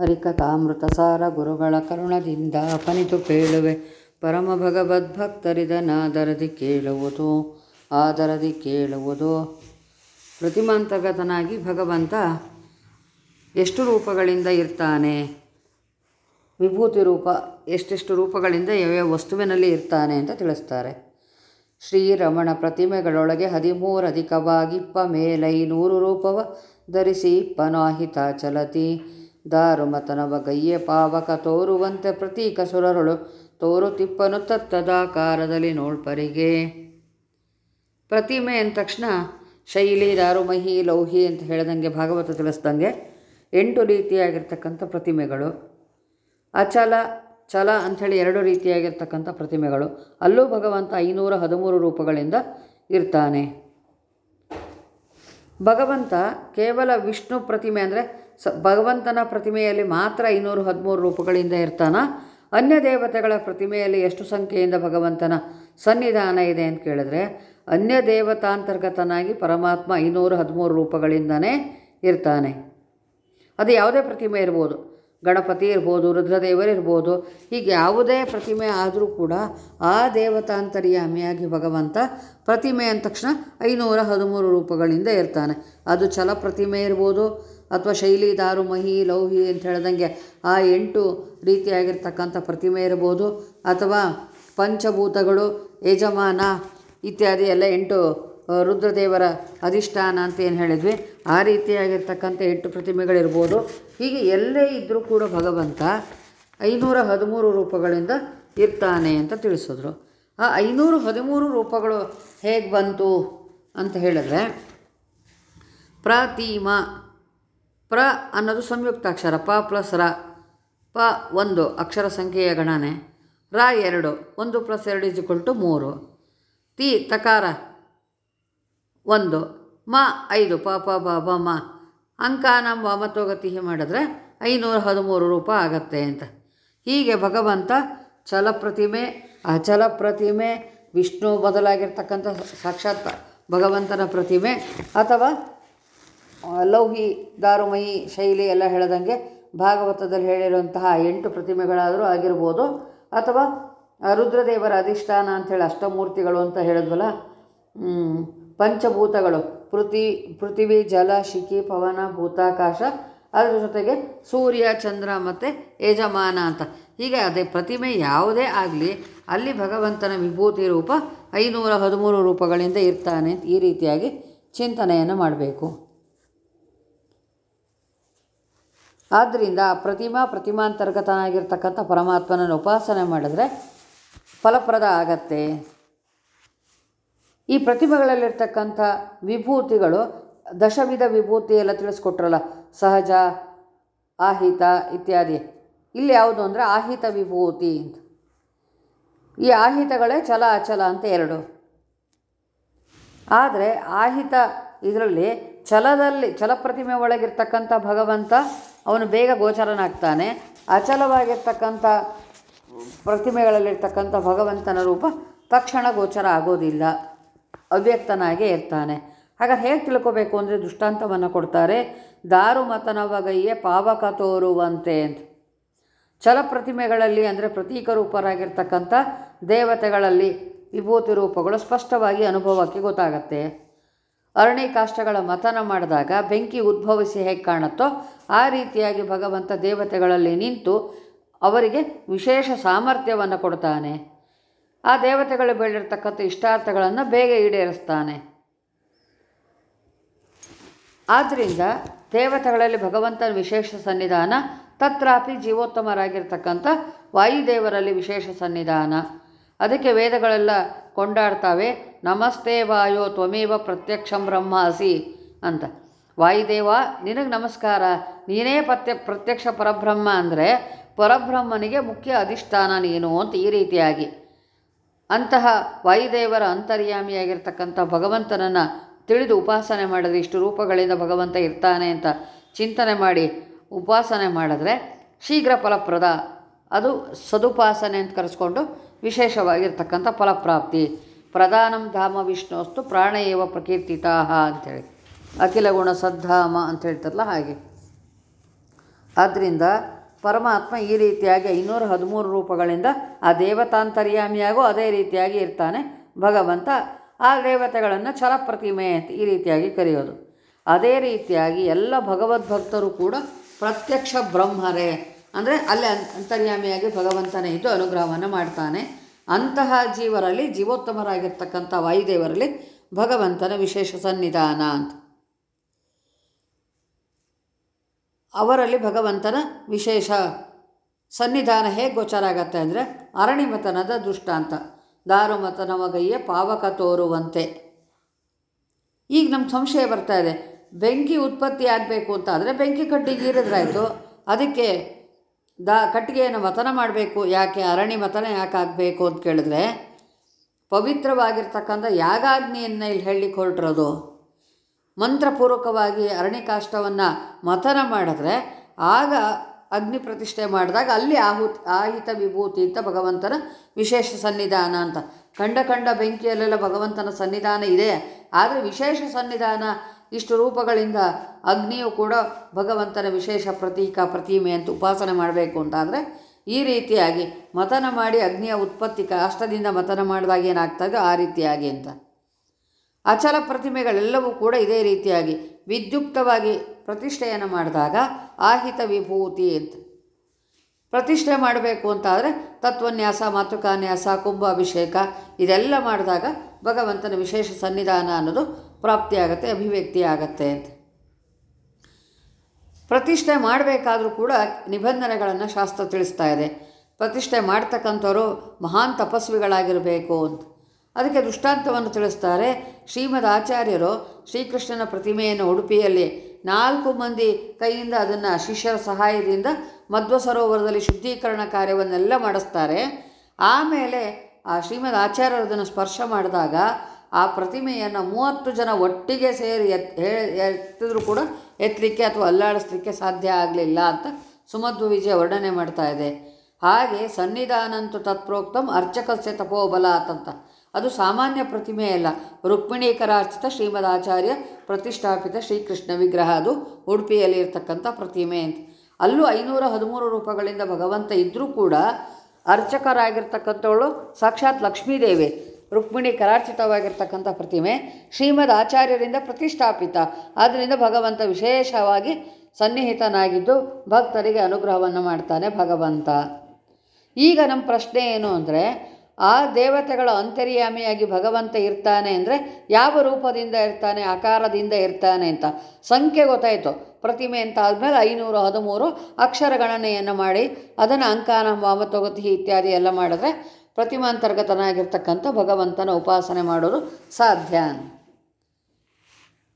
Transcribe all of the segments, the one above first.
ಹರಿಕಥಾಮೃತ ಸಾರ ಗುರುಗಳ ಕರುಣದಿಂದ ಅಪನಿತು ಕೇಳುವೆ. ಪರಮ ಭಗವದ್ಭಕ್ತರಿದನಾದರದಿ ಕೇಳುವುದು, ಆದರದಿ ಕೇಳುವುದು. ಪ್ರತಿಮಾಂತರ್ಗತನಾಗಿ ಭಗವಂತ ಎಷ್ಟು ರೂಪಗಳಿಂದ ಇರ್ತಾನೆ? ವಿಭೂತಿ ರೂಪ ಎಷ್ಟೆಷ್ಟು ರೂಪಗಳಿಂದ ಯಾವ್ಯಾವ ವಸ್ತುವಿನಲ್ಲಿ ಇರ್ತಾನೆ ಅಂತ ತಿಳಿಸ್ತಾರೆ. ಶ್ರೀರಮಣ ಪ್ರತಿಮೆಗಳೊಳಗೆ ಹದಿಮೂರು ಅಧಿಕವಾಗಿಪ್ಪ ಮೇಲೈ ನೂರು ರೂಪವ ಧರಿಸಿ ಇಪ್ಪನಾಹಿತ ಚಲತಿ. ದಾರುಮತನವ ಗಯ್ಯ ಪಾವಕ ತೋರುವಂತೆ ಪ್ರತೀಕ ಸುರರುಳು ತೋರುತಿಪ್ಪನು ತತ್ತದಾಕಾರದಲ್ಲಿ ನೋಳ್ಪರಿಗೆ. ಪ್ರತಿಮೆ ಅಂದ ತಕ್ಷಣ, ಶೈಲಿ ದಾರುಮಹಿ ಲೌಹಿ ಅಂತ ಹೇಳ್ದಂಗೆ ಭಾಗವತ ತಿಳಿಸ್ದಂಗೆ ಎಂಟು ರೀತಿಯಾಗಿರ್ತಕ್ಕಂಥ ಪ್ರತಿಮೆಗಳು. ಅಚಲ, ಚಲ ಅಂಥೇಳಿ ಎರಡು ರೀತಿಯಾಗಿರ್ತಕ್ಕಂಥ ಪ್ರತಿಮೆಗಳು. ಅಲ್ಲೂ ಭಗವಂತ ಐನೂರ ಹದಿಮೂರು ರೂಪಗಳಿಂದ ಇರ್ತಾನೆ. ಭಗವಂತ ಕೇವಲ ವಿಷ್ಣು ಪ್ರತಿಮೆ ಅಂದರೆ ಸ, ಭಗವಂತನ ಪ್ರತಿಮೆಯಲ್ಲಿ ಮಾತ್ರ ಇನ್ನೂರು ಹದಿಮೂರು ರೂಪಗಳಿಂದ ಇರ್ತಾನ. ಅನ್ಯ ದೇವತೆಗಳ ಪ್ರತಿಮೆಯಲ್ಲಿ ಎಷ್ಟು ಸಂಖ್ಯೆಯಿಂದ ಭಗವಂತನ ಸನ್ನಿಧಾನ ಇದೆ ಅಂತ ಕೇಳಿದ್ರೆ, ಅನ್ಯ ದೇವತಾಂತರ್ಗತನಾಗಿ ಪರಮಾತ್ಮ ಐನೂರು ಹದಿಮೂರು ರೂಪಗಳಿಂದನೇ ಇರ್ತಾನೆ. ಅದು ಯಾವುದೇ ಪ್ರತಿಮೆ ಇರ್ಬೋದು. ಗಣಪತಿ ಇರ್ಬೋದು ರುದ್ರದೇವರಿರ್ಬೋದು ಹೀಗೆ ಯಾವುದೇ ಪ್ರತಿಮೆ ಆದರೂ ಕೂಡ ಆ ದೇವತಾಂತರ್ಯಾಮಿಯಾಗಿ ಭಗವಂತ ಪ್ರತಿಮೆ ಅಂದ ತಕ್ಷಣ ಐನೂರ ಹದಿಮೂರು ರೂಪಗಳಿಂದ ಇರ್ತಾನೆ ಅದು ಛಲ ಪ್ರತಿಮೆ ಇರ್ಬೋದು ಅಥವಾ ಶೈಲಿ ದಾರುಮಹಿ ಲೌಹಿ ಅಂತ ಹೇಳ್ದಂಗೆ ಆ ಎಂಟು ರೀತಿಯಾಗಿರ್ತಕ್ಕಂಥ ಪ್ರತಿಮೆ ಇರ್ಬೋದು. ಅಥವಾ ಪಂಚಭೂತಗಳು, ಯಜಮಾನ ಇತ್ಯಾದಿ ಎಲ್ಲ ಎಂಟು ರುದ್ರದೇವರ ಅಧಿಷ್ಠಾನ ಅಂತ ಏನು ಹೇಳಿದ್ವಿ. ಆ ರೀತಿಯಾಗಿರ್ತಕ್ಕಂಥ ಎಂಟು ಪ್ರತಿಮೆಗಳಿರ್ಬೋದು. ಹೀಗೆ ಎಲ್ಲೇ ಇದ್ದರೂ ಕೂಡ ಭಗವಂತ ಐನೂರ ಹದಿಮೂರು ರೂಪಗಳಿಂದ ಇರ್ತಾನೆ ಅಂತ ತಿಳಿಸಿದ್ರು. ಆ ಐನೂರು ಹದಿಮೂರು ರೂಪಗಳು ಹೇಗೆ ಬಂತು ಅಂತ ಹೇಳಿದ್ರೆ, ಪ್ರತಿಮ, ಪ್ರ ಅನ್ನೋದು ಸಂಯುಕ್ತಾಕ್ಷರ ಪ ಪ್ಲಸ್ ರ, ಪ ಒಂದು ಅಕ್ಷರ ಸಂಖ್ಯೆಯ ಗಣನೆ, ರ ಎರಡು, ಒಂದು ಪ್ಲಸ್ ಎರಡು ಇಸ್ ಟು ಮೂರು. ತಿ ತಕಾರ, ಒಂದು, ಮ ಐದು, ಪ ಪ, ಬ ಬ, ಮ. ಅಂಕ ನಮ್ಮ ವಾಮತೋಗತಿ ಮಾಡಿದ್ರೆ ಐನೂರ ಹದಿಮೂರು ರೂಪಾಯಿ ಆಗತ್ತೆ ಅಂತ. ಹೀಗೆ ಭಗವಂತ ಛಲ ಪ್ರತಿಮೆ ಅಚಲ ಪ್ರತಿಮೆ, ವಿಷ್ಣು ಬದಲಾಗಿರ್ತಕ್ಕಂಥ ಸಾಕ್ಷಾತ್ ಭಗವಂತನ ಪ್ರತಿಮೆ ಅಥವಾ ಲೌಹಿ, ದಾರುಮಯಿ ಶೈಲಿ ಎಲ್ಲ ಹೇಳ್ದಂಗೆ ಭಾಗವತದಲ್ಲಿ ಹೇಳಿರುವಂತಹ ಎಂಟು ಪ್ರತಿಮೆಗಳಾದರೂ ಆಗಿರ್ಬೋದು. ಅಥವಾ ರುದ್ರದೇವರ ಅಧಿಷ್ಠಾನ ಅಂಥೇಳಿ ಅಷ್ಟಮೂರ್ತಿಗಳು ಅಂತ ಹೇಳಿದ್ವಲ್ಲ ಪಂಚಭೂತಗಳು ಪೃಥಿ ಪೃಥಿವಿ, ಜಲ, ಶಿಖಿ, ಪವನ, ಭೂತಾಕಾಶ, ಅದರ ಜೊತೆಗೆ ಸೂರ್ಯ, ಚಂದ್ರ ಮತ್ತು ಯಜಮಾನ ಅಂತ. ಹೀಗೆ ಅದೇ ಪ್ರತಿಮೆ ಯಾವುದೇ ಆಗಲಿ ಅಲ್ಲಿ ಭಗವಂತನ ವಿಭೂತಿ ರೂಪ ಐನೂರ ಹದಿಮೂರು ರೂಪಗಳಿಂದ ಇರ್ತಾನೆ ಈ ರೀತಿಯಾಗಿ ಚಿಂತನೆಯನ್ನು ಮಾಡಬೇಕು. ಆದ್ದರಿಂದ ಪ್ರತಿಮಾ ಪ್ರತಿಮಾಂತರ್ಗತನಾಗಿರ್ತಕ್ಕಂಥ ಪರಮಾತ್ಮನನ್ನು ಉಪಾಸನೆ ಮಾಡಿದ್ರೆ ಫಲಪ್ರದ ಆಗತ್ತೆ. ಈ ಪ್ರತಿಮೆಗಳಲ್ಲಿರ್ತಕ್ಕಂಥ ವಿಭೂತಿಗಳು ದಶವಿಧ ವಿಭೂತಿ ಎಲ್ಲ ತಿಳಿಸ್ಕೊಟ್ರಲ್ಲ, ಸಹಜ, ಆಹಿತ ಇತ್ಯಾದಿ. ಇಲ್ಲಿ ಯಾವುದು ಅಂದರೆ ಆಹಿತ ವಿಭೂತಿ ಅಂತ. ಈ ಆಹಿತಗಳೇ ಚಲ ಅಚಲ ಅಂತ ಎರಡು. ಆದರೆ ಆಹಿತ ಇದರಲ್ಲಿ ಛಲದಲ್ಲಿ, ಛಲಪ್ರತಿಮೆ ಒಳಗಿರ್ತಕ್ಕಂಥ ಭಗವಂತ ಅವನು ಬೇಗ ಗೋಚರನಾಗ್ತಾನೆ. ಅಚಲವಾಗಿರ್ತಕ್ಕಂಥ ಪ್ರತಿಮೆಗಳಲ್ಲಿರ್ತಕ್ಕಂಥ ಭಗವಂತನ ರೂಪ ತಕ್ಷಣ ಗೋಚರ ಆಗೋದಿಲ್ಲ. ಅವ್ಯಕ್ತನಾಗೇ ಇರ್ತಾನೆ. ಹಾಗಾದ್ರೆ ಹೇಗೆ ತಿಳ್ಕೊಬೇಕು ಅಂದರೆ ದೃಷ್ಟಾಂತವನ್ನು ಕೊಡ್ತಾರೆ. ದಾರು ದಾರುಮತನವಗಯ್ಯೆ ಪಾವಕ ತೋರುವಂತೆ ಅಂತ. ಛಲಪ್ರತಿಮೆಗಳಲ್ಲಿ ಅಂದರೆ ಪ್ರತೀಕ ರೂಪರಾಗಿರ್ತಕ್ಕಂಥ ದೇವತೆಗಳಲ್ಲಿ ವಿಭೂತಿ ರೂಪಗಳು ಸ್ಪಷ್ಟವಾಗಿ ಅನುಭವಕ್ಕೆ ಗೊತ್ತಾಗತ್ತೆ. ಅರಣಿ ಕಾಷ್ಟಗಳ ಮತನ ಮಾಡಿದಾಗ ಬೆಂಕಿ ಉದ್ಭವಿಸಿ ಹೇಗೆ ಕಾಣುತ್ತೋ ಆ ರೀತಿಯಾಗಿ ಭಗವಂತ ದೇವತೆಗಳಲ್ಲಿ ನಿಂತು ಅವರಿಗೆ ವಿಶೇಷ ಸಾಮರ್ಥ್ಯವನ್ನು ಕೊಡ್ತಾನೆ. ಆ ದೇವತೆಗಳು ಬೆಳೆದಿರ್ತಕ್ಕಂಥ ಇಷ್ಟಾರ್ಥಗಳನ್ನು ಬೇಗ ಈಡೇರಿಸ್ತಾನೆ. ಆದ್ದರಿಂದ ದೇವತೆಗಳಲ್ಲಿ ಭಗವಂತನ ವಿಶೇಷ ಸನ್ನಿಧಾನ ತತ್ರಾಪಿ ಜೀವೋತ್ತಮರಾಗಿರ್ತಕ್ಕಂಥ ವಾಯುದೇವರಲ್ಲಿ ವಿಶೇಷ ಸನ್ನಿಧಾನ. ಅದಕ್ಕೆ ವೇದಗಳೆಲ್ಲ ಕೊಂಡಾಡ್ತಾವೆ, ನಮಸ್ತೆ ವಾಯೋ ತ್ವಮೇವ ಪ್ರತ್ಯಕ್ಷಂ ಬ್ರಹ್ಮಾಸಿ ಅಂತ. ವಾಯುದೇವ, ನಿನಗೆ ನಮಸ್ಕಾರ, ನೀನೇ ಪತ್ಯ, ಪ್ರತ್ಯಕ್ಷ ಪರಬ್ರಹ್ಮ ಅಂದರೆ ಪರಬ್ರಹ್ಮನಿಗೆ ಮುಖ್ಯ ಅಧಿಷ್ಠಾನ ನೀನು ಅಂತ ಈ ರೀತಿಯಾಗಿ. ಅಂತಹ ವಾಯುದೇವರ ಅಂತರ್ಯಾಮಿಯಾಗಿರ್ತಕ್ಕಂಥ ಭಗವಂತನನ್ನು ತಿಳಿದು ಉಪಾಸನೆ ಮಾಡಿದ್ರೆ ಇಷ್ಟು ರೂಪಗಳಿಂದ ಭಗವಂತ ಇರ್ತಾನೆ ಅಂತ ಚಿಂತನೆ ಮಾಡಿ ಉಪಾಸನೆ ಮಾಡಿದ್ರೆ ಶೀಘ್ರ ಫಲಪ್ರದ. ಅದು ಸದುಪಾಸನೆ ಅಂತ ಕರೆಸ್ಕೊಂಡು ವಿಶೇಷವಾಗಿರ್ತಕ್ಕಂಥ ಫಲಪ್ರಾಪ್ತಿ. ಪ್ರಧಾನಂ ಧಾಮ ವಿಷ್ಣುವಸ್ತು ಪ್ರಾಣಯೇವ ಪ್ರಕೀರ್ತಿತಾಹ ಅಂಥೇಳಿ. ಅಖಿಲ ಗುಣ ಸದ್ಧಾಮ ಅಂತ ಹೇಳ್ತಾರಲ್ಲ ಹಾಗೆ. ಆದ್ದರಿಂದ ಪರಮಾತ್ಮ ಈ ರೀತಿಯಾಗಿ ಐನೂರ ಹದಿಮೂರು ರೂಪಗಳಿಂದ ಆ ದೇವತಾಂತರ್ಯಾಮಿಯಾಗೂ ಅದೇ ರೀತಿಯಾಗಿ ಇರ್ತಾನೆ ಭಗವಂತ. ಆ ದೇವತೆಗಳನ್ನು ಛಲಪ್ರತಿಮೆ ಅಂತ ಈ ರೀತಿಯಾಗಿ ಕರೆಯೋದು. ಅದೇ ರೀತಿಯಾಗಿ ಎಲ್ಲ ಭಗವದ್ಭಕ್ತರು ಕೂಡ ಪ್ರತ್ಯಕ್ಷ ಬ್ರಹ್ಮರೇ. ಅಂದರೆ ಅಲ್ಲೇ ಅಂತರ್ಯಾಮಿಯಾಗಿ ಭಗವಂತನೇ ಇದ್ದು ಅನುಗ್ರಹವನ್ನು ಮಾಡ್ತಾನೆ. ಅಂತಹ ಜೀವರಲ್ಲಿ, ಜೀವೋತ್ತಮರಾಗಿರ್ತಕ್ಕಂಥ ವಾಯುದೇವರಲ್ಲಿ ಭಗವಂತನ ವಿಶೇಷ ಸನ್ನಿಧಾನ ಅಂತ. ಅವರಲ್ಲಿ ಭಗವಂತನ ವಿಶೇಷ ಸನ್ನಿಧಾನ ಹೇಗೆ ಗೋಚರ ಆಗತ್ತೆ ಅಂದರೆ ಅರಣಿಮತನದ ದೃಷ್ಟಾಂತ ದಾರುಮತನ ಮಗಯ್ಯ ಪಾವಕ ತೋರುವಂತೆ. ಈಗ ನಮ್ಮ ಸಂಶಯ ಬರ್ತಾ ಇದೆ. ಬೆಂಕಿ ಉತ್ಪತ್ತಿ ಆಗಬೇಕು ಅಂತ ಆದರೆ ಬೆಂಕಿ ಕಟ್ಟಿಗೆ ಇರಿದ್ರಾಯಿತು ಅದಕ್ಕೆ ದ ಕಟ್ಟಿಗೆಯನ್ನು ಮತನ ಮಾಡಬೇಕು, ಯಾಕೆ ಅರಣಿ ಮತನ ಯಾಕೆ ಆಗಬೇಕು ಅಂತ ಕೇಳಿದ್ರೆ ಪವಿತ್ರವಾಗಿರ್ತಕ್ಕಂಥ ಯಾಗಾಗ್ನಿಯನ್ನು ಇಲ್ಲಿ ಹೇಳಲಿಕ್ಕೆ ಹೊರಟಿರೋದು ಮಂತ್ರಪೂರ್ವಕವಾಗಿ ಅರಣಿಕಾಷ್ಟವನ್ನು ಮಥನ ಮಾಡಿದ್ರೆ ಆಗ ಅಗ್ನಿ ಪ್ರತಿಷ್ಠೆ ಮಾಡಿದಾಗ ಅಲ್ಲಿ ಆಹುತಿ ಆಹಿತ ವಿಭೂತಿ ಅಂತ ಭಗವಂತನ ವಿಶೇಷ ಸನ್ನಿಧಾನ ಅಂತ. ಕಂಡ ಕಂಡ ಬೆಂಕಿಯಲ್ಲೆಲ್ಲ ಭಗವಂತನ ಸನ್ನಿಧಾನ ಇದೆ. ಆದರೆ ವಿಶೇಷ ಸನ್ನಿಧಾನ ಇಷ್ಟು ರೂಪಗಳಿಂದ ಅಗ್ನಿಯು ಕೂಡ ಭಗವಂತನ ವಿಶೇಷ ಪ್ರತೀಕ, ಪ್ರತಿಮೆ ಅಂತ ಉಪಾಸನೆ ಮಾಡಬೇಕು ಅಂತಾದರೆ ಈ ರೀತಿಯಾಗಿ ಮತನ ಮಾಡಿ ಅಗ್ನಿಯ ಉತ್ಪತ್ತಿ ಕಾಷ್ಟದಿಂದ ಮತನ ಮಾಡಿದಾಗ ಏನಾಗ್ತದೆ ಆ ರೀತಿಯಾಗಿ ಅಂತ. ಅಚಲ ಪ್ರತಿಮೆಗಳೆಲ್ಲವೂ ಕೂಡ ಇದೇ ರೀತಿಯಾಗಿ ವಿದ್ಯುಕ್ತವಾಗಿ ಪ್ರತಿಷ್ಠೆಯನ್ನು ಮಾಡಿದಾಗ ಆಹಿತ ವಿಭೂತಿ ಅಂತ. ಪ್ರತಿಷ್ಠೆ ಮಾಡಬೇಕು ಅಂತಾದರೆ ತತ್ವನ್ಯಾಸ, ಮಾತೃಕಾನ್ಯಾಸ, ಕುಂಭಾಭಿಷೇಕ ಇದೆಲ್ಲ ಮಾಡಿದಾಗ ಭಗವಂತನ ವಿಶೇಷ ಸನ್ನಿಧಾನ ಅನ್ನೋದು ಪ್ರಾಪ್ತಿಯಾಗತ್ತೆ ಅಭಿವ್ಯಕ್ತಿ ಆಗತ್ತೆ ಅಂತ. ಪ್ರತಿಷ್ಠೆ ಮಾಡಬೇಕಾದರೂ ಕೂಡ ನಿಬಂಧನೆಗಳನ್ನು ಶಾಸ್ತ್ರ ತಿಳಿಸ್ತಾ ಇದೆ. ಪ್ರತಿಷ್ಠೆ ಮಾಡ್ತಕ್ಕಂಥವರು ಮಹಾನ್ ತಪಸ್ವಿಗಳಾಗಿರಬೇಕು ಅಂತ. ಅದಕ್ಕೆ ದೃಷ್ಟಾಂತವನ್ನು ತಿಳಿಸ್ತಾರೆ ಶ್ರೀಮದ್ ಆಚಾರ್ಯರು ಶ್ರೀಕೃಷ್ಣನ ಪ್ರತಿಮೆಯನ್ನು ಉಡುಪಿಯಲ್ಲಿ ನಾಲ್ಕು ಮಂದಿ ಕೈಯಿಂದ ಅದನ್ನು ಶಿಷ್ಯರ ಸಹಾಯದಿಂದ ಮಧ್ವ ಸರೋವರದಲ್ಲಿ ಶುದ್ಧೀಕರಣ ಕಾರ್ಯವನ್ನೆಲ್ಲ ಮಾಡಿಸ್ತಾರೆ. ಆಮೇಲೆ ಆ ಶ್ರೀಮದ್ ಆಚಾರ್ಯರು ಅದನ್ನು ಸ್ಪರ್ಶ ಮಾಡಿದಾಗ ಆ ಪ್ರತಿಮೆಯನ್ನು ಮೂವತ್ತು ಜನ ಒಟ್ಟಿಗೆ ಸೇರಿ ಎತ್ ಎತ್ತಿದ್ರು ಕೂಡ ಎತ್ತಲಿಕ್ಕೆ ಅಥವಾ ಅಲ್ಲಾಡಿಸ್ಲಿಕ್ಕೆ ಸಾಧ್ಯ ಆಗಲಿಲ್ಲ ಅಂತ ಸುಮಧ್ವ ವಿಜಯ ವರ್ಣನೆ ಮಾಡ್ತಾ ಇದೆ. ಹಾಗೆ ಸನ್ನಿಧಾನಂತು ತತ್ಪ್ರೋಕ್ತಂ ಅರ್ಚಕಸ್ಯ ತಪೋಬಲ ಅಂತ. ಅದು ಸಾಮಾನ್ಯ ಪ್ರತಿಮೆಯಲ್ಲ ರುಕ್ಮಿಣೀಕರಾರ್ಚಿತ ಶ್ರೀಮದ್ ಆಚಾರ್ಯ ಪ್ರತಿಷ್ಠಾಪಿತ ಶ್ರೀಕೃಷ್ಣ ವಿಗ್ರಹ ಅದು ಉಡುಪಿಯಲ್ಲಿ ಇರ್ತಕ್ಕಂಥ ಪ್ರತಿಮೆ ಅಂತ. ಅಲ್ಲೂ ಐನೂರ ಹದಿಮೂರು ರೂಪಗಳಿಂದ ಭಗವಂತ ಇದ್ದರೂ ಕೂಡ ಅರ್ಚಕರಾಗಿರ್ತಕ್ಕಂಥವಳು ಸಾಕ್ಷಾತ್ ಲಕ್ಷ್ಮೀದೇವಿ. ರುಕ್ಮಿಣಿ ಕಲಾರ್ಚಿತವಾಗಿರ್ತಕ್ಕಂಥ ಪ್ರತಿಮೆ ಶ್ರೀಮದ್ ಆಚಾರ್ಯರಿಂದ ಪ್ರತಿಷ್ಠಾಪಿತ. ಆದ್ದರಿಂದ ಭಗವಂತ ವಿಶೇಷವಾಗಿ ಸನ್ನಿಹಿತನಾಗಿದ್ದು ಭಕ್ತರಿಗೆ ಅನುಗ್ರಹವನ್ನು ಮಾಡ್ತಾನೆ ಭಗವಂತ. ಈಗ ನಮ್ಮ ಪ್ರಶ್ನೆ ಏನು ಅಂದರೆ, ಆ ದೇವತೆಗಳ ಅಂತರ್ಯಾಮಿಯಾಗಿ ಭಗವಂತ ಇರ್ತಾನೆ ಅಂದರೆ ಯಾವ ರೂಪದಿಂದ ಇರ್ತಾನೆ, ಆಕಾರದಿಂದ ಇರ್ತಾನೆ ಅಂತ ಸಂಖ್ಯೆ ಗೊತ್ತಾಯಿತು. ಪ್ರತಿಮೆ ಅಂತ ಆದಮೇಲೆ ಐನೂರು, ಹದಿಮೂರು ಅಕ್ಷರಗಣನೆಯನ್ನು ಮಾಡಿ ಅದನ್ನು ಅಂಕಾನ ವಾಮತೊಗತಿ ಇತ್ಯಾದಿ ಎಲ್ಲ ಮಾಡಿದ್ರೆ ಪ್ರತಿಮಾಂತರ್ಗತನಾಗಿರ್ತಕ್ಕಂಥ ಭಗವಂತನ ಉಪಾಸನೆ ಮಾಡೋದು ಸಾಧ್ಯ.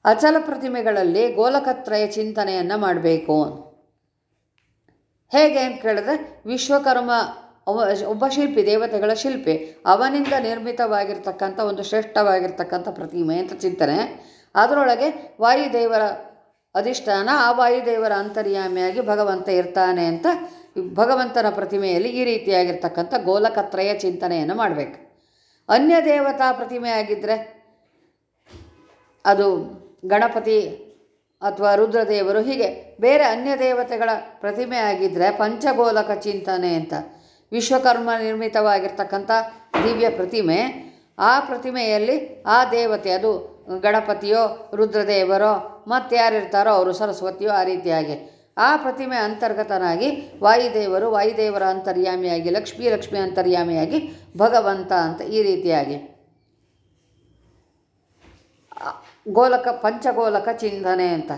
ಅಚಲ ಪ್ರತಿಮೆಗಳಲ್ಲಿ ಗೋಲಕತ್ರಯ ಚಿಂತನೆಯನ್ನು ಮಾಡಬೇಕು. ಹೇಗೆ ಅಂತ ಕೇಳಿದ್ರೆ ವಿಶ್ವಕರ್ಮ ಒಬ್ಬ ಶಿಲ್ಪಿ, ದೇವತೆಗಳ ಶಿಲ್ಪಿ, ಅವನಿಂದ ನಿರ್ಮಿತವಾಗಿರ್ತಕ್ಕಂಥ ಒಂದು ಶ್ರೇಷ್ಠವಾಗಿರ್ತಕ್ಕಂಥ ಪ್ರತಿಮೆ ಅಂತ ಚಿಂತನೆ. ಅದರೊಳಗೆ ವಾಯುದೇವರ ಅಧಿಷ್ಠಾನ, ಆ ವಾಯುದೇವರ ಅಂತರ್ಯಾಮಿಯಾಗಿ ಭಗವಂತ ಇರ್ತಾನೆ ಅಂತ ಭಗವಂತನ ಪ್ರತಿಮೆಯಲ್ಲಿ ಈ ರೀತಿಯಾಗಿರ್ತಕ್ಕಂಥ ಗೋಲಕತ್ರಯ ಚಿಂತನೆಯನ್ನು ಮಾಡಬೇಕು. ಅನ್ಯ ದೇವತಾ ಪ್ರತಿಮೆ ಆಗಿದ್ದರೆ ಅದು ಗಣಪತಿ ಅಥವಾ ರುದ್ರದೇವರು ಹೀಗೆ ಬೇರೆ ಅನ್ಯ ದೇವತೆಗಳ ಪ್ರತಿಮೆ ಆಗಿದ್ದರೆ ಪಂಚಗೋಲಕ ಚಿಂತನೆ ಅಂತ ವಿಶ್ವಕರ್ಮ ನಿರ್ಮಿತವಾಗಿರ್ತಕ್ಕಂಥ ದಿವ್ಯ ಪ್ರತಿಮೆ, ಆ ಪ್ರತಿಮೆಯಲ್ಲಿ ಆ ದೇವತೆ ಅದು ಗಣಪತಿಯೋ, ರುದ್ರದೇವರೋ ಮತ್ತು ಯಾರಿರ್ತಾರೋ ಅವರು ಸರಸ್ವತಿಯೋ ಆ ರೀತಿಯಾಗಿ ಆ ಪ್ರತಿಮೆ ಅಂತರ್ಗತನಾಗಿ ವಾಯುದೇವರು ವಾಯುದೇವರ ಅಂತರ್ಯಾಮಿಯಾಗಿ, ಲಕ್ಷ್ಮೀ ಲಕ್ಷ್ಮಿ ಅಂತರ್ಯಾಮಿಯಾಗಿ ಭಗವಂತ ಅಂತ ಈ ರೀತಿಯಾಗಿ. ಗೋಲಕ, ಪಂಚಗೋಲಕ ಚಿಂತನೆ ಅಂತ.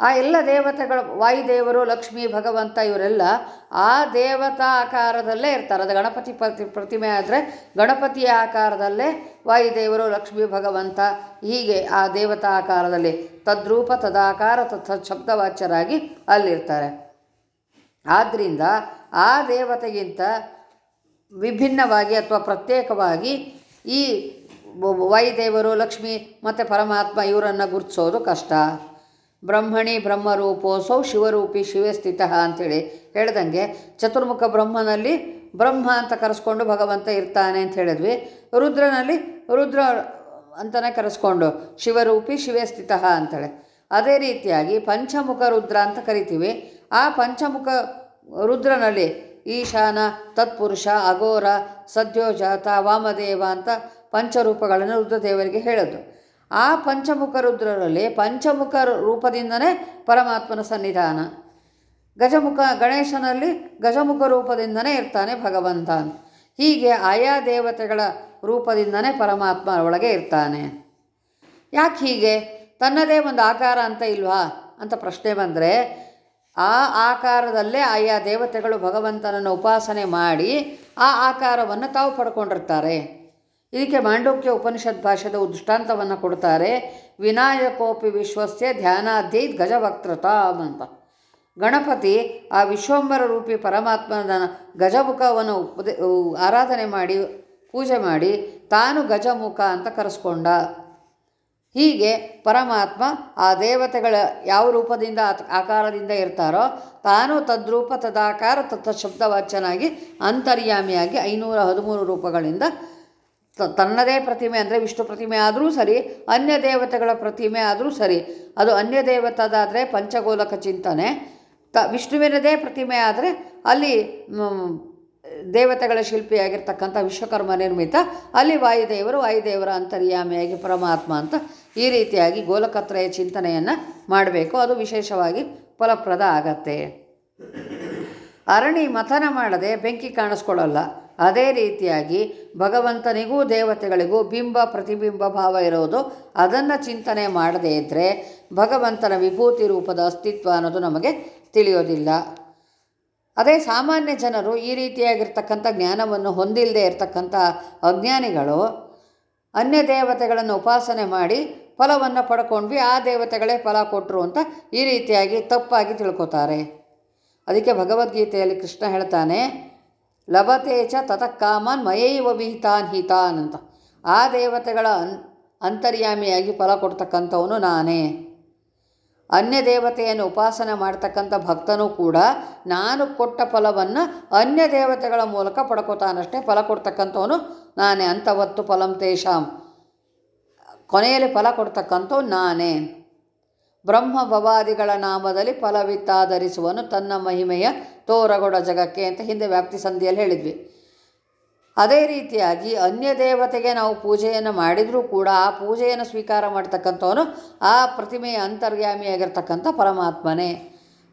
ಆ ಎಲ್ಲ ದೇವತೆಗಳು ವಾಯುದೇವರು, ಲಕ್ಷ್ಮೀ, ಭಗವಂತ ಇವರೆಲ್ಲ ಆ ದೇವತಾ ಆಕಾರದಲ್ಲೇ ಇರ್ತಾರೆ. ಅದು ಗಣಪತಿ ಪ್ರತಿ, ಪ್ರತಿಮೆ ಆದರೆ ಗಣಪತಿಯ ಆಕಾರದಲ್ಲೇ ವಾಯುದೇವರು ಲಕ್ಷ್ಮೀ ಭಗವಂತ. ಹೀಗೆ ಆ ದೇವತಾ ಆಕಾರದಲ್ಲಿ ತದ್ರೂಪ ತದಾಕಾರ ತತ್ ಶಬ್ದವಾಚ್ಯರಾಗಿ ಅಲ್ಲಿರ್ತಾರೆ. ಆದ್ದರಿಂದ ಆ ದೇವತೆಗಿಂತ ವಿಭಿನ್ನವಾಗಿ ಅಥವಾ ಪ್ರತ್ಯೇಕವಾಗಿ ಈ ವಾಯುದೇವರು ಲಕ್ಷ್ಮಿ ಮತ್ತು ಪರಮಾತ್ಮ ಇವರನ್ನು ಗುರುತಿಸೋದು ಕಷ್ಟ. ಬ್ರಹ್ಮಣಿ ಬ್ರಹ್ಮರೂಪೋ ಸೌ ಶಿವರೂಪಿ ಶಿವೇ ಸ್ಥಿತ ಅಂಥೇಳಿ ಹೇಳ್ದಂಗೆ ಚತುರ್ಮುಖ ಬ್ರಹ್ಮನಲ್ಲಿ ಬ್ರಹ್ಮ ಅಂತ ಕರೆಸ್ಕೊಂಡು ಭಗವಂತ ಇರ್ತಾನೆ ಅಂತ ಹೇಳಿದ್ವಿ. ರುದ್ರನಲ್ಲಿ ರುದ್ರ ಅಂತಲೇ ಕರೆಸ್ಕೊಂಡು ಶಿವರೂಪಿ ಶಿವೇ ಸ್ಥಿತಃ ಅಂತೇಳಿ. ಅದೇ ರೀತಿಯಾಗಿ ಪಂಚಮುಖ ರುದ್ರ ಅಂತ ಕರಿತೀವಿ. ಆ ಪಂಚಮುಖ ರುದ್ರನಲ್ಲಿ ಈಶಾನ, ತತ್ಪುರುಷ, ಅಘೋರ, ಸದ್ಯೋಜಾತ, ವಾಮದೇವ ಅಂತ ಪಂಚರೂಪಗಳನ್ನು ರುದ್ರದೇವರಿಗೆ ಹೇಳೋದು. ಆ ಪಂಚಮುಖ ರುದ್ರರಲ್ಲಿ ಪಂಚಮುಖ ರೂಪದಿಂದನೇ ಪರಮಾತ್ಮನ ಸನ್ನಿಧಾನ. ಗಜಮುಖ ಗಣೇಶನಲ್ಲಿ ಗಜಮುಖ ರೂಪದಿಂದನೇ ಇರ್ತಾನೆ ಭಗವಂತ ಹೀಗೆ ಆಯಾ ದೇವತೆಗಳ ರೂಪದಿಂದನೇ ಪರಮಾತ್ಮ ಒಳಗೆ ಇರ್ತಾನೆ. ಯಾಕೆ ಹೀಗೆ? ತನ್ನದೇ ಒಂದು ಆಕಾರ ಅಂತ ಇಲ್ವಾ? ಅಂತ ಪ್ರಶ್ನೆ ಬಂದರೆ, ಆ ಆಕಾರದಲ್ಲೇ ಆಯಾ ದೇವತೆಗಳು ಭಗವಂತನನ್ನು ಉಪಾಸನೆ ಮಾಡಿ ಆ ಆಕಾರವನ್ನು ತಾವು ಪಡ್ಕೊಂಡಿರ್ತಾರೆ. ಇದಕ್ಕೆ ಮಾಂಡೋಕ್ಯ ಉಪನಿಷತ್ ಭಾಷೆದ ದೃಷ್ಟಾಂತವನ್ನು ಕೊಡ್ತಾರೆ, ವಿನಾಯಕೋಪಿ ವಿಶ್ವಸ್ಯ ಧ್ಯಾನಾಧ್ಯ ಗಜವಕ್ತೃತ ಅಂತ. ಗಣಪತಿ ಆ ವಿಶ್ವಂಬರ ರೂಪಿ ಪರಮಾತ್ಮನ ಗಜಮುಖವನ್ನು ಆರಾಧನೆ ಮಾಡಿ, ಪೂಜೆ ಮಾಡಿ ತಾನು ಗಜಮುಖ ಅಂತ ಕರೆಸ್ಕೊಂಡ. ಹೀಗೆ ಪರಮಾತ್ಮ ಆ ದೇವತೆಗಳ ಯಾವ ರೂಪದಿಂದ ಆಕಾರದಿಂದ ಇರ್ತಾರೋ ತಾನು ತದ್ರೂಪ ತದಾಕಾರ ತತ್ ಶಬ್ದವಾಚನಾಗಿ ಅಂತರ್ಯಾಮಿಯಾಗಿ ಐನೂರ ಹದಿಮೂರು ರೂಪಗಳಿಂದ ತನ್ನದೇ ಪ್ರತಿಮೆ ಅಂದರೆ ವಿಷ್ಣು ಪ್ರತಿಮೆ ಆದರೂ ಸರಿ ಅನ್ಯ ದೇವತೆಗಳ ಪ್ರತಿಮೆ ಆದರೂ ಸರಿ. ಅದು ಅನ್ಯ ದೇವತದಾದರೆ ಪಂಚಗೋಲಕ ಚಿಂತನೆ. ತ ವಿಷ್ಣುವಿನದೇ ಪ್ರತಿಮೆ ಆದರೆ ಅಲ್ಲಿ ದೇವತೆಗಳ ಶಿಲ್ಪಿಯಾಗಿರ್ತಕ್ಕಂಥ ವಿಶ್ವಕರ್ಮ ನಿರ್ಮಿತ, ಅಲ್ಲಿ ವಾಯುದೇವರು ವಾಯುದೇವರ ಅಂತರ್ಯಾಮಿಯಾಗಿ ಪರಮಾತ್ಮ ಅಂತ ಈ ರೀತಿಯಾಗಿ ಗೋಲಕತ್ರಯ ಚಿಂತನೆಯನ್ನು ಮಾಡಬೇಕು. ಅದು ವಿಶೇಷವಾಗಿ ಫಲಪ್ರದ ಆಗತ್ತೆ. ಅರಣಿ ಮಥನ ಮಾಡದೆ ಬೆಂಕಿ ಕಾಣಿಸ್ಕೊಳ್ಳಲ್ಲ. ಅದೇ ರೀತಿಯಾಗಿ ಭಗವಂತನಿಗೂ ದೇವತೆಗಳಿಗೂ ಬಿಂಬ ಪ್ರತಿಬಿಂಬ ಭಾವ ಇರೋದು ಅದನ್ನು ಚಿಂತನೆ ಮಾಡದೇ ಇದ್ದರೆ ಭಗವಂತನ ವಿಭೂತಿ ರೂಪದ ಅಸ್ತಿತ್ವ ಅನ್ನೋದು ನಮಗೆ ತಿಳಿಯೋದಿಲ್ಲ. ಅದೇ ಸಾಮಾನ್ಯ ಜನರು ಈ ರೀತಿಯಾಗಿರ್ತಕ್ಕಂಥ ಜ್ಞಾನವನ್ನು ಹೊಂದಿಲ್ಲದೆ ಇರತಕ್ಕಂಥ ಅಜ್ಞಾನಿಗಳು ಅನ್ಯ ದೇವತೆಗಳನ್ನು ಉಪಾಸನೆ ಮಾಡಿ ಫಲವನ್ನು ಪಡ್ಕೊಂಡ್ವಿ, ಆ ದೇವತೆಗಳೇ ಫಲ ಕೊಟ್ಟರು ಅಂತ ಈ ರೀತಿಯಾಗಿ ತಪ್ಪಾಗಿ ತಿಳ್ಕೊತಾರೆ. ಅದಕ್ಕೆ ಭಗವದ್ಗೀತೆಯಲ್ಲಿ ಕೃಷ್ಣ ಹೇಳ್ತಾನೆ ಲಭತೆ ಚ ಕಾಮನ್ ಮಯೈವ ವಿಹಿತಾನ್ ಹಿತಾನ್ ಅಂತ. ಆ ದೇವತೆಗಳ ಅನ್, ಅಂತರ್ಯಾಮಿಯಾಗಿ ಫಲ ಕೊಡ್ತಕ್ಕಂಥವನು ನಾನೇ. ಅನ್ಯ ದೇವತೆಯನ್ನು ಉಪಾಸನೆ ಮಾಡ್ತಕ್ಕಂಥ ಭಕ್ತನೂ ಕೂಡ ನಾನು ಕೊಟ್ಟ ಫಲವನ್ನು ಅನ್ಯ ದೇವತೆಗಳ ಮೂಲಕ ಪಡ್ಕೋತಾನಷ್ಟೇ ಫಲ ಕೊಡ್ತಕ್ಕಂಥವನು ನಾನೇ. ಅಂತವತ್ತು ಫಲಂ ತೇಷಾಂ. ಕೊನೆಯಲ್ಲಿ ಫಲ ಕೊಡ್ತಕ್ಕಂಥವು ನಾನೇ. ಬ್ರಹ್ಮ ಭವಾದಿಗಳ ನಾಮದಲ್ಲಿ ಫಲವಿತ್ತಾಧರಿಸುವನು ತನ್ನ ಮಹಿಮೆಯ ತೋರಗೊಡ ಜಗಕ್ಕೆ ಅಂತ ಹಿಂದೆ ವ್ಯಾಪ್ತಿ ಸಂಧಿಯಲ್ಲಿ ಹೇಳಿದ್ವಿ. ಅದೇ ರೀತಿಯಾಗಿ ಅನ್ಯ ದೇವತೆಗೆ ನಾವು ಪೂಜೆಯನ್ನು ಮಾಡಿದರೂ ಕೂಡ ಆ ಪೂಜೆಯನ್ನು ಸ್ವೀಕಾರ ಮಾಡ್ತಕ್ಕಂಥವನು ಆ ಪ್ರತಿಮೆಯ ಅಂತರ್ಯಾಮಿಯಾಗಿರ್ತಕ್ಕಂಥ ಪರಮಾತ್ಮನೇ.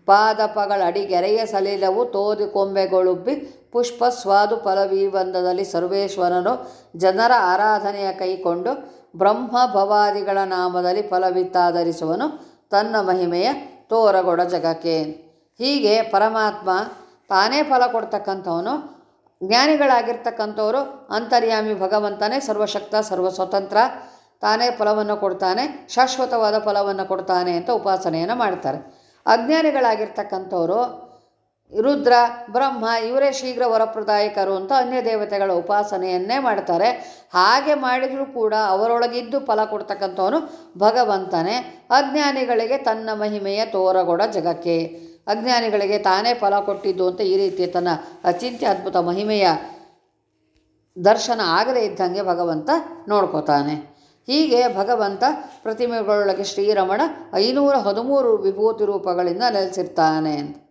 ಪಾದಪಗಳ ಅಡಿಗೆರೆಯ ಸಲಿಲವು ತೋದಿ ಕೊಂಬೆಗೊಳುಬ್ಬಿ ಪುಷ್ಪ ಸ್ವಾದು ಫಲವೀಬಂಧದಲ್ಲಿ ಸರ್ವೇಶ್ವರನು ಜನರ ಆರಾಧನೆಯ ಕೈಕೊಂಡು ಬ್ರಹ್ಮ ಭವಾದಿಗಳ ನಾಮದಲ್ಲಿ ಫಲವಿತ್ತಾಧರಿಸುವನು ತನ್ನ ಮಹಿಮೆಯ ತೋರಗೊಡ ಜಗಕ್ಕೆ. ಹೀಗೆ ಪರಮಾತ್ಮ ತಾನೇ ಫಲ ಕೊಡ್ತಕ್ಕಂಥವನು, ಜ್ಞಾನಿಗಳಾಗಿರ್ತಕ್ಕಂಥವರು, ಅಂತರ್ಯಾಮಿ ಭಗವಂತನೇ ಸರ್ವಶಕ್ತ, ಸರ್ವಸ್ವತಂತ್ರ, ತಾನೇ ಫಲವನ್ನು ಕೊಡ್ತಾನೆ, ಶಾಶ್ವತವಾದ ಫಲವನ್ನು ಕೊಡ್ತಾನೆ ಅಂತ ಉಪಾಸನೆಯನ್ನು ಮಾಡ್ತಾರೆ. ಅಜ್ಞಾನಿಗಳಾಗಿರ್ತಕ್ಕಂಥವರು ರುದ್ರ, ಬ್ರಹ್ಮ ಇವರೇ ಶೀಘ್ರ ವರಪ್ರದಾಯಕರು ಅಂತ ಅನ್ಯ ದೇವತೆಗಳ ಉಪಾಸನೆಯನ್ನೇ ಮಾಡ್ತಾರೆ. ಹಾಗೆ ಮಾಡಿದರೂ ಕೂಡ ಅವರೊಳಗಿದ್ದು ಫಲ ಕೊಡ್ತಕ್ಕಂಥವನು ಭಗವಂತನೇ. ಅಜ್ಞಾನಿಗಳಿಗೆ ತನ್ನ ಮಹಿಮೆಯ ತೋರಗೊಡ ಜಗಕ್ಕೆ. ಅಜ್ಞಾನಿಗಳಿಗೆ ತಾನೇ ಫಲ ಕೊಟ್ಟಿದ್ದು ಅಂತ ಈ ರೀತಿ ತನ್ನ ಅಚಿಂತ್ಯ ಅದ್ಭುತ ಮಹಿಮೆಯ ದರ್ಶನ ಆಗದೇ ಇದ್ದಂಗೆ ಭಗವಂತ ನೋಡ್ಕೋತಾನೆ. ಹೀಗೆ ಭಗವಂತ ಪ್ರತಿಮೆಗಳೊಳಗೆ ಶ್ರೀರಮಣ ಐನೂರ ಹದಿಮೂರು ವಿಭೂತಿ ರೂಪಗಳಿಂದ ನೆಲೆಸಿರ್ತಾನೆ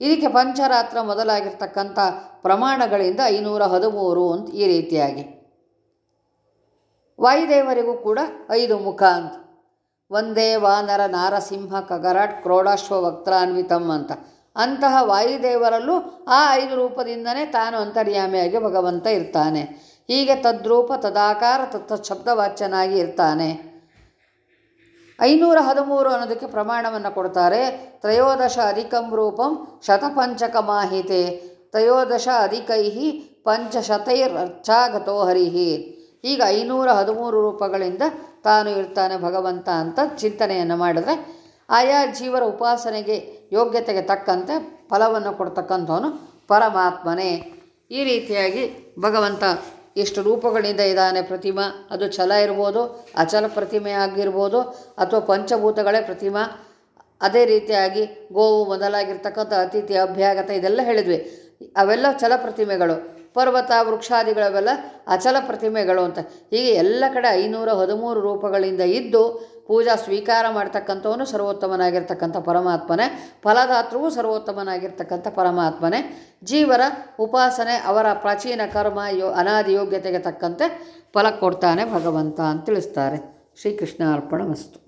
ಇದಕ್ಕೆ ಪಂಚರಾತ್ರ ಮೊದಲಾಗಿರ್ತಕ್ಕಂಥ ಪ್ರಮಾಣಗಳಿಂದ ಐನೂರ ಹದಿಮೂರು ಅಂತ ಈ ರೀತಿಯಾಗಿ. ವಾಯುದೇವರಿಗೂ ಕೂಡ ಐದು ಮುಖ ಅಂತ. ಒಂದೇ ವಾನರ ನಾರಸಿಂಹ ಕಗರಾಟ್ ಕ್ರೋಡಾಶ್ವ ವಕ್ತಾನ್ವಿತಂ ಅಂತ. ಅಂತಹ ವಾಯುದೇವರಲ್ಲೂ ಆ ಐದು ರೂಪದಿಂದನೇ ತಾನು ಅಂತರ್ಯಾಮಿಯಾಗಿ ಭಗವಂತ ಇರ್ತಾನೆ. ಹೀಗೆ ತದ್ರೂಪ ತದಾಕಾರ ತತ್ ಶಬ್ದವಾಚ್ಯನಾಗಿ ಇರ್ತಾನೆ. ಐನೂರ ಹದಿಮೂರು ಅನ್ನೋದಕ್ಕೆ ಪ್ರಮಾಣವನ್ನು ಕೊಡ್ತಾರೆ. ತ್ರಯೋದಶ ಅಧಿಕಂ ರೂಪಂ ಶತಪಂಚಕ ಮಾಹಿತೆ ತ್ರಯೋದಶ ಅಧಿಕೈ ಪಂಚಶತೈರ್ಚಾಗತೋ ಹರಿಹಿ. ಈಗ ಐನೂರ ಹದಿಮೂರು ರೂಪಗಳಿಂದ ತಾನು ಇರ್ತಾನೆ ಭಗವಂತ ಅಂತ ಚಿಂತನೆಯನ್ನು ಮಾಡಿದ್ರೆ ಆಯಾ ಜೀವರ ಉಪಾಸನೆಗೆ ಯೋಗ್ಯತೆಗೆ ತಕ್ಕಂತೆ ಫಲವನ್ನು ಕೊಡ್ತಕ್ಕಂಥವನು ಪರಮಾತ್ಮನೇ. ಈ ರೀತಿಯಾಗಿ ಭಗವಂತ ಎಷ್ಟು ರೂಪಗಳಿಂದ ಇದ್ದಾನೆ ಪ್ರತಿಮಾ? ಅದು ಛಲ ಇರ್ಬೋದು, ಅಚಲ ಪ್ರತಿಮೆ ಆಗಿರ್ಬೋದು, ಅಥವಾ ಪಂಚಭೂತಗಳೇ ಪ್ರತಿಮಾ? ಅದೇ ರೀತಿಯಾಗಿ ಗೋವು ಮೊದಲಾಗಿರ್ತಕ್ಕಂಥ ಅತಿಥಿ ಅಭ್ಯಾಗತ ಇದೆಲ್ಲ ಹೇಳಿದ್ವಿ. ಅವೆಲ್ಲ ಛಲ ಪ್ರತಿಮೆಗಳು. ಪರ್ವತ ವೃಕ್ಷಾದಿಗಳವೆಲ್ಲ ಅಚಲ ಪ್ರತಿಮೆಗಳು ಅಂತ. ಹೀಗೆ ಎಲ್ಲ ಕಡೆ ಐನೂರ ಹದಿಮೂರು ರೂಪಗಳಿಂದ ಇದ್ದು ಪೂಜಾ ಸ್ವೀಕಾರ ಮಾಡ್ತಕ್ಕಂಥವನು ಸರ್ವೋತ್ತಮನಾಗಿರ್ತಕ್ಕಂಥ ಪರಮಾತ್ಮನೇ. ಫಲದಾತೃವು ಸರ್ವೋತ್ತಮನಾಗಿರ್ತಕ್ಕಂಥ ಪರಮಾತ್ಮನೇ. ಜೀವರ ಉಪಾಸನೆ ಅವರ ಪ್ರಾಚೀನ ಕರ್ಮ ಯೋ ಅನಾದಿ ಯೋಗ್ಯತೆಗೆ ತಕ್ಕಂತೆ ಫಲ ಕೊಡ್ತಾನೆ ಭಗವಂತ ಅಂತ ತಿಳಿಸ್ತಾರೆ. ಶ್ರೀಕೃಷ್ಣ ಅರ್ಪಣ ವಸ್ತು